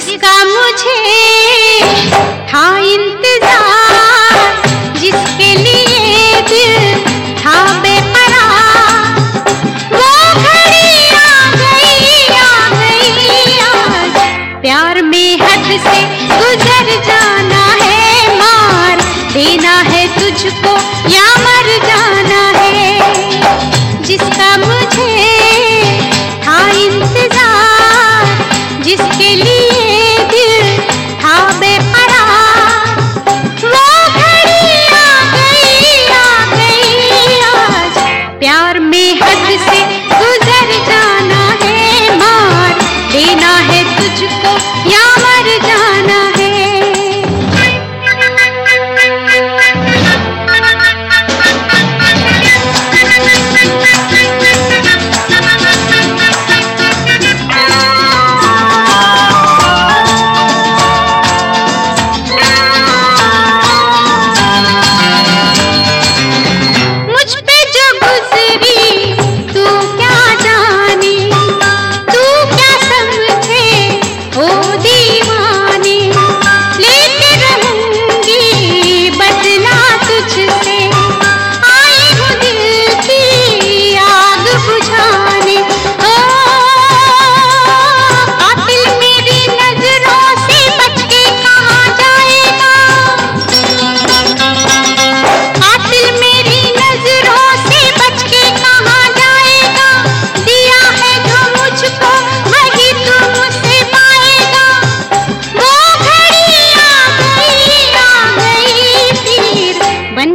जिसका मुझे था इंतज़ार, जिसके लिए दिल था बेकरार। वो घड़ी आ गई आ गई, आज प्यार में हद से गुजर जाना है मार, देना है तुझको या मर जाना है। जिसका मुझे था इंतज़ार, जिसके लिए तुझको। या मर जाना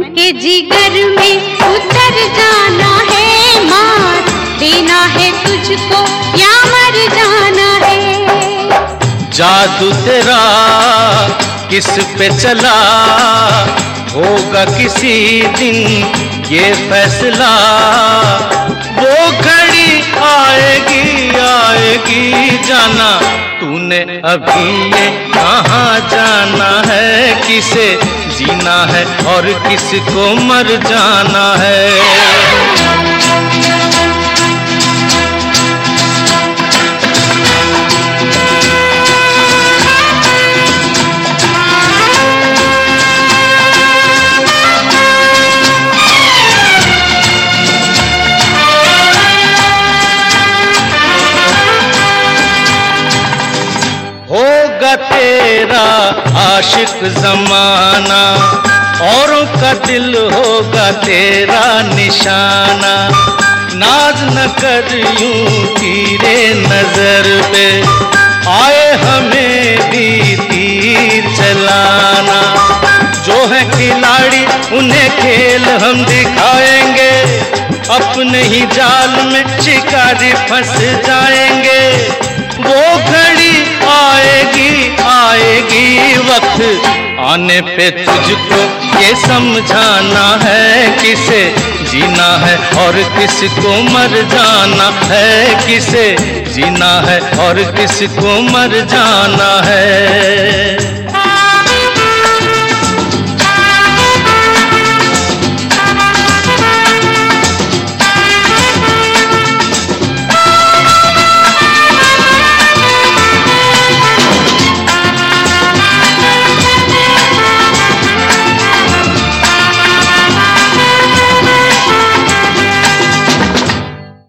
के जिगर में उतर जाना है मार, देना है तुझको या मर जाना है। जादू तेरा किस पे चला, होगा किसी दिन ये फैसला। वो घड़ी आएगी आएगी। जाना? तूने अभी ये कहाँ जाना है? किसे जीना है और किसको मर जाना है? होगा तेरा आशिक जमाना। औरों का दिल होगा तेरा निशाना। नाज न कर यूँ तीरे नज़र पे। आए हमें भी तीर चलाना। जो है खिलाड़ी, उन्हें खेल हम दिखाएँगे। अपने ही जाल में शिकारी फंस जाएँगे। वो घड़ी आने पे तुझको ये समझाना है, किसे जीना है और किसको मर जाना है, किसे जीना है और किसको मर जाना है।